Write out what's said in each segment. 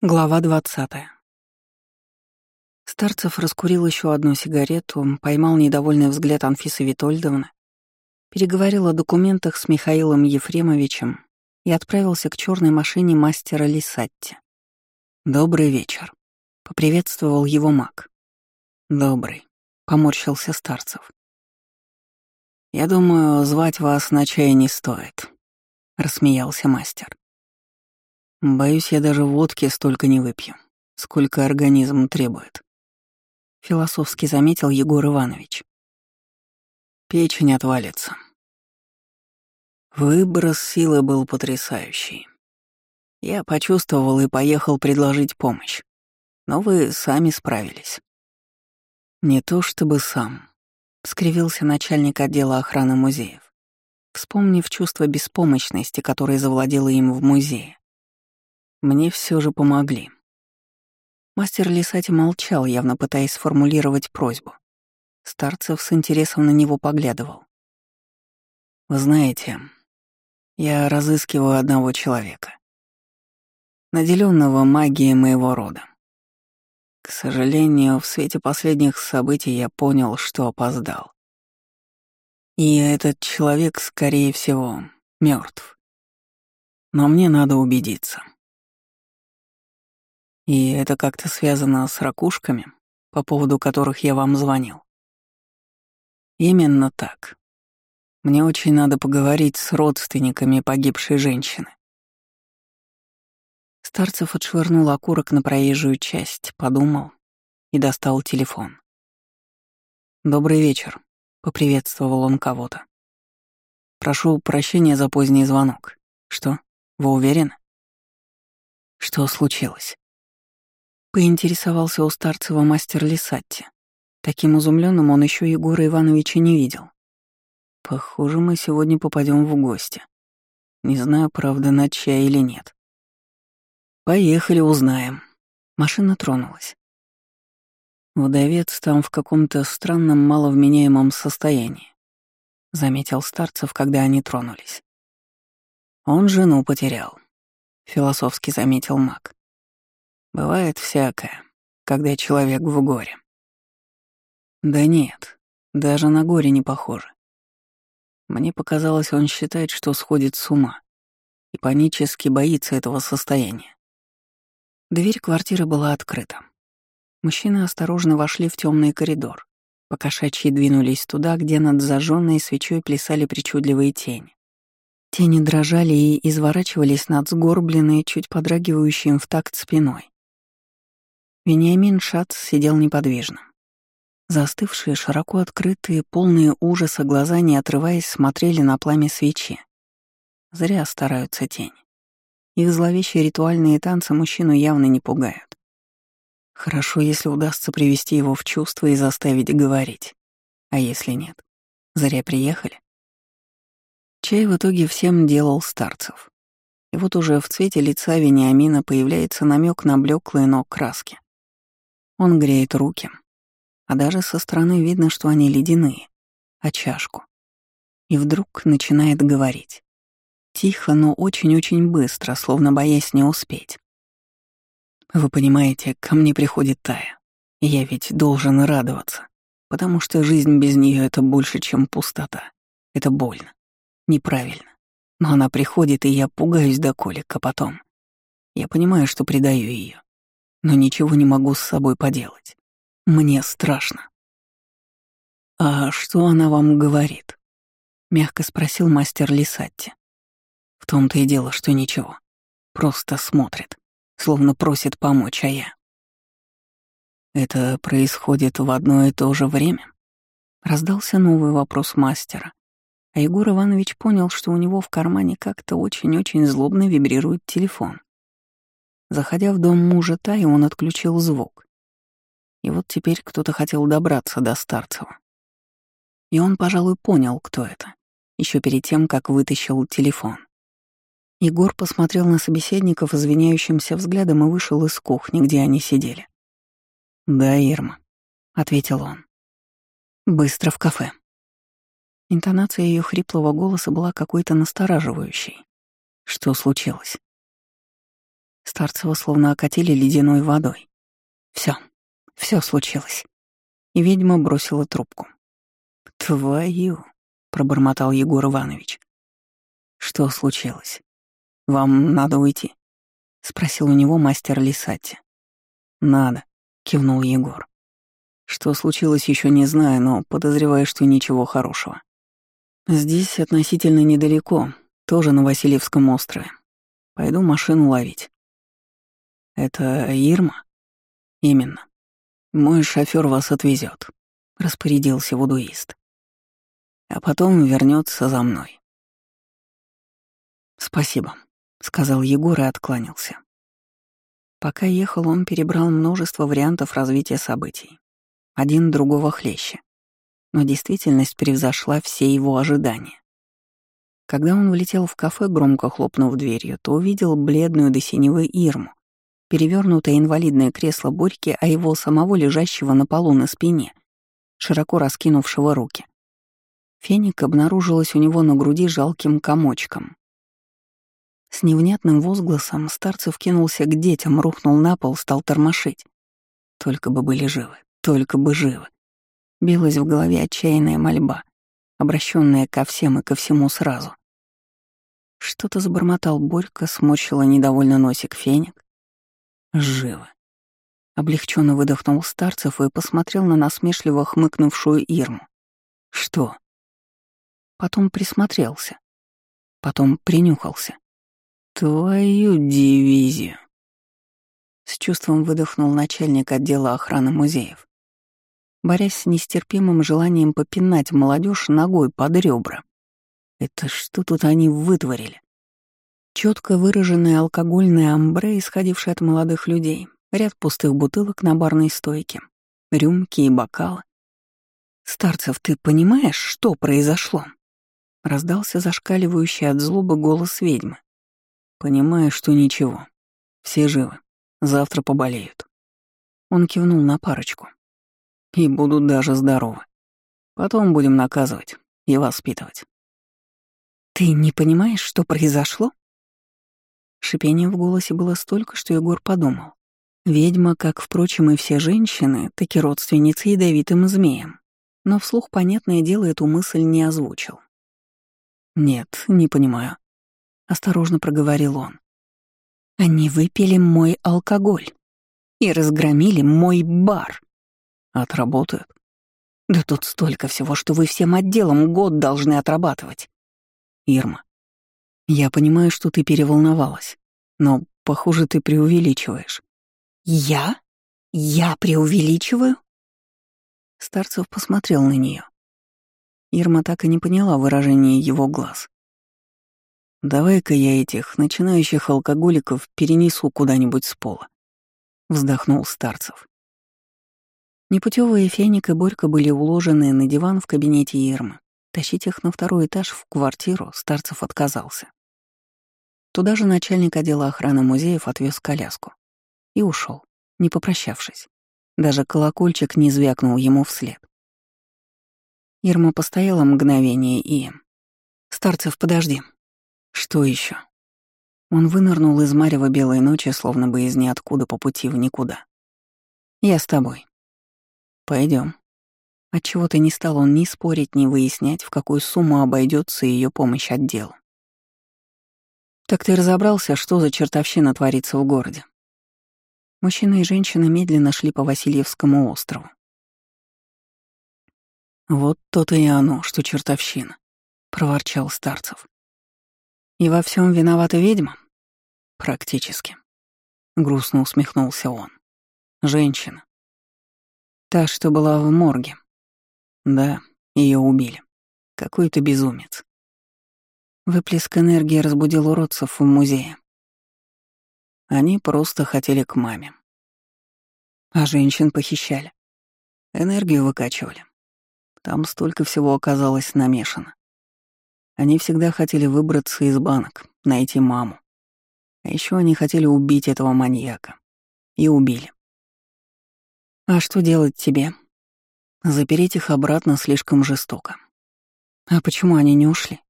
Глава двадцатая. Старцев раскурил еще одну сигарету, поймал недовольный взгляд Анфисы Витольдовны, переговорил о документах с Михаилом Ефремовичем и отправился к черной машине мастера Лисатти. «Добрый вечер», — поприветствовал его маг. «Добрый», — поморщился Старцев. «Я думаю, звать вас на чай не стоит», — рассмеялся мастер. Боюсь, я даже водки столько не выпью, сколько организм требует. Философски заметил Егор Иванович. Печень отвалится. Выброс силы был потрясающий. Я почувствовал и поехал предложить помощь. Но вы сами справились. Не то чтобы сам, — скривился начальник отдела охраны музеев, вспомнив чувство беспомощности, которое завладело им в музее. Мне все же помогли. Мастер Лисати молчал, явно пытаясь сформулировать просьбу. Старцев с интересом на него поглядывал. «Вы знаете, я разыскиваю одного человека, наделенного магией моего рода. К сожалению, в свете последних событий я понял, что опоздал. И этот человек, скорее всего, мертв. Но мне надо убедиться. И это как-то связано с ракушками, по поводу которых я вам звонил. Именно так. Мне очень надо поговорить с родственниками погибшей женщины. Старцев отшвырнул окурок на проезжую часть, подумал и достал телефон. «Добрый вечер», — поприветствовал он кого-то. «Прошу прощения за поздний звонок. Что, вы уверены?» «Что случилось?» Поинтересовался у Старцева мастер Лисатти. Таким изумленным он еще Егора Ивановича не видел. Похоже, мы сегодня попадем в гости. Не знаю, правда, на чай или нет. Поехали, узнаем. Машина тронулась. Вдовец там в каком-то странном маловменяемом состоянии, заметил Старцев, когда они тронулись. Он жену потерял, философски заметил маг. Бывает всякое, когда человек в горе. Да нет, даже на горе не похоже. Мне показалось, он считает, что сходит с ума и панически боится этого состояния. Дверь квартиры была открыта. Мужчины осторожно вошли в темный коридор. Покошачьи двинулись туда, где над зажженной свечой плясали причудливые тени. Тени дрожали и изворачивались над сгорбленной, чуть подрагивающим в такт спиной. Вениамин Шац сидел неподвижно. Застывшие, широко открытые, полные ужаса глаза, не отрываясь, смотрели на пламя свечи. Зря стараются тень. Их зловещие ритуальные танцы мужчину явно не пугают. Хорошо, если удастся привести его в чувство и заставить говорить. А если нет? Зря приехали. Чай в итоге всем делал старцев. И вот уже в цвете лица Вениамина появляется намек на блеклые ног краски. Он греет руки, а даже со стороны видно, что они ледяные, а чашку. И вдруг начинает говорить. Тихо, но очень-очень быстро, словно боясь не успеть. Вы понимаете, ко мне приходит Тая, и я ведь должен радоваться, потому что жизнь без нее это больше, чем пустота. Это больно, неправильно. Но она приходит, и я пугаюсь до колик, а потом... Я понимаю, что предаю ее но ничего не могу с собой поделать. Мне страшно. «А что она вам говорит?» — мягко спросил мастер Лисатти. В том-то и дело, что ничего. Просто смотрит, словно просит помочь, а я... «Это происходит в одно и то же время?» Раздался новый вопрос мастера, а Егор Иванович понял, что у него в кармане как-то очень-очень злобно вибрирует телефон. Заходя в дом мужа Таи, он отключил звук. И вот теперь кто-то хотел добраться до Старцева. И он, пожалуй, понял, кто это, еще перед тем, как вытащил телефон. Егор посмотрел на собеседников извиняющимся взглядом и вышел из кухни, где они сидели. «Да, Ирма», — ответил он. «Быстро в кафе». Интонация ее хриплого голоса была какой-то настораживающей. Что случилось? Старцева словно окатили ледяной водой. Все, все случилось. И ведьма бросила трубку. «Твою!» — пробормотал Егор Иванович. «Что случилось? Вам надо уйти?» — спросил у него мастер Лисати. «Надо», — кивнул Егор. «Что случилось, еще не знаю, но подозреваю, что ничего хорошего. Здесь относительно недалеко, тоже на Васильевском острове. Пойду машину ловить». «Это Ирма?» «Именно. Мой шофер вас отвезет, распорядился вудуист. «А потом вернется за мной». «Спасибо», — сказал Егор и откланялся. Пока ехал, он перебрал множество вариантов развития событий. Один другого хлеще. Но действительность превзошла все его ожидания. Когда он влетел в кафе, громко хлопнув дверью, то увидел бледную до синевы Ирму, перевернутое инвалидное кресло Борьки, а его самого лежащего на полу на спине, широко раскинувшего руки. Феник обнаружилась у него на груди жалким комочком. С невнятным возгласом старцев кинулся к детям, рухнул на пол, стал тормошить. Только бы были живы, только бы живы. Билась в голове отчаянная мольба, обращенная ко всем и ко всему сразу. Что-то забормотал Борька, сморщила недовольно носик феник. Живо. Облегченно выдохнул Старцев и посмотрел на насмешливо хмыкнувшую Ирму. Что? Потом присмотрелся. Потом принюхался. Твою дивизию. С чувством выдохнул начальник отдела охраны музеев, борясь с нестерпимым желанием попинать молодежь ногой под ребра. Это что тут они вытворили? Четко выраженное алкогольное амбре, исходившее от молодых людей, ряд пустых бутылок на барной стойке, рюмки и бокалы. «Старцев, ты понимаешь, что произошло?» Раздался зашкаливающий от злобы голос ведьмы. Понимаю, что ничего. Все живы. Завтра поболеют. Он кивнул на парочку. И будут даже здоровы. Потом будем наказывать и воспитывать. Ты не понимаешь, что произошло? Шипение в голосе было столько, что Егор подумал. Ведьма, как, впрочем, и все женщины, таки родственница ядовитым змеям. Но вслух, понятное дело, эту мысль не озвучил. «Нет, не понимаю», осторожно проговорил он. Они выпили мой алкоголь и разгромили мой бар. Отработают. Да тут столько всего, что вы всем отделом год должны отрабатывать. Ирма, я понимаю, что ты переволновалась, но, похоже, ты преувеличиваешь. Я? Я преувеличиваю? Старцев посмотрел на нее. Ирма так и не поняла выражение его глаз. Давай-ка я этих начинающих алкоголиков перенесу куда-нибудь с пола. Вздохнул Старцев. Непутевые Феник и Борька были уложены на диван в кабинете Ирмы. Тащить их на второй этаж в квартиру Старцев отказался. Туда же начальник отдела охраны музеев отвез коляску. И ушел, не попрощавшись. Даже колокольчик не звякнул ему вслед. Ирма постояла мгновение и... «Старцев, подожди», что еще? Он вынырнул из марева белой ночи, словно бы из ниоткуда по пути в никуда. Я с тобой. Пойдем. Отчего-то не стал он ни спорить, ни выяснять, в какую сумму обойдется ее помощь отделу. Так ты разобрался, что за чертовщина творится в городе? Мужчина и женщина медленно шли по Васильевскому острову. «Вот то-то и оно, что чертовщина», — проворчал Старцев. И во всем виновата ведьма? Практически. Грустно усмехнулся он. Женщина. Та, что была в морге. Да, ее убили. Какой-то безумец. Выплеск энергии разбудил уродцев в музее. Они просто хотели к маме. А женщин похищали. Энергию выкачивали. Там столько всего оказалось намешано. Они всегда хотели выбраться из банок, найти маму. А еще они хотели убить этого маньяка. И убили. А что делать тебе? Запереть их обратно слишком жестоко. А почему они не ушли?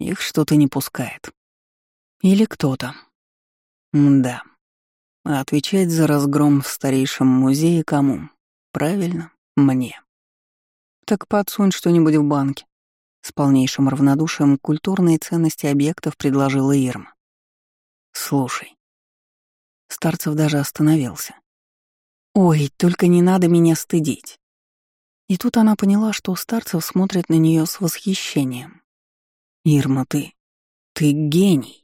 Их что-то не пускает. Или кто-то. Да, А отвечать за разгром в старейшем музее кому? Правильно, мне. Так подсунь что-нибудь в банке. С полнейшим равнодушием к культурной ценности объектов предложила Ирма. Слушай. Старцев даже остановился. Ой, только не надо меня стыдить. И тут она поняла, что Старцев смотрит на нее с восхищением. «Ирма, ты... ты гений!»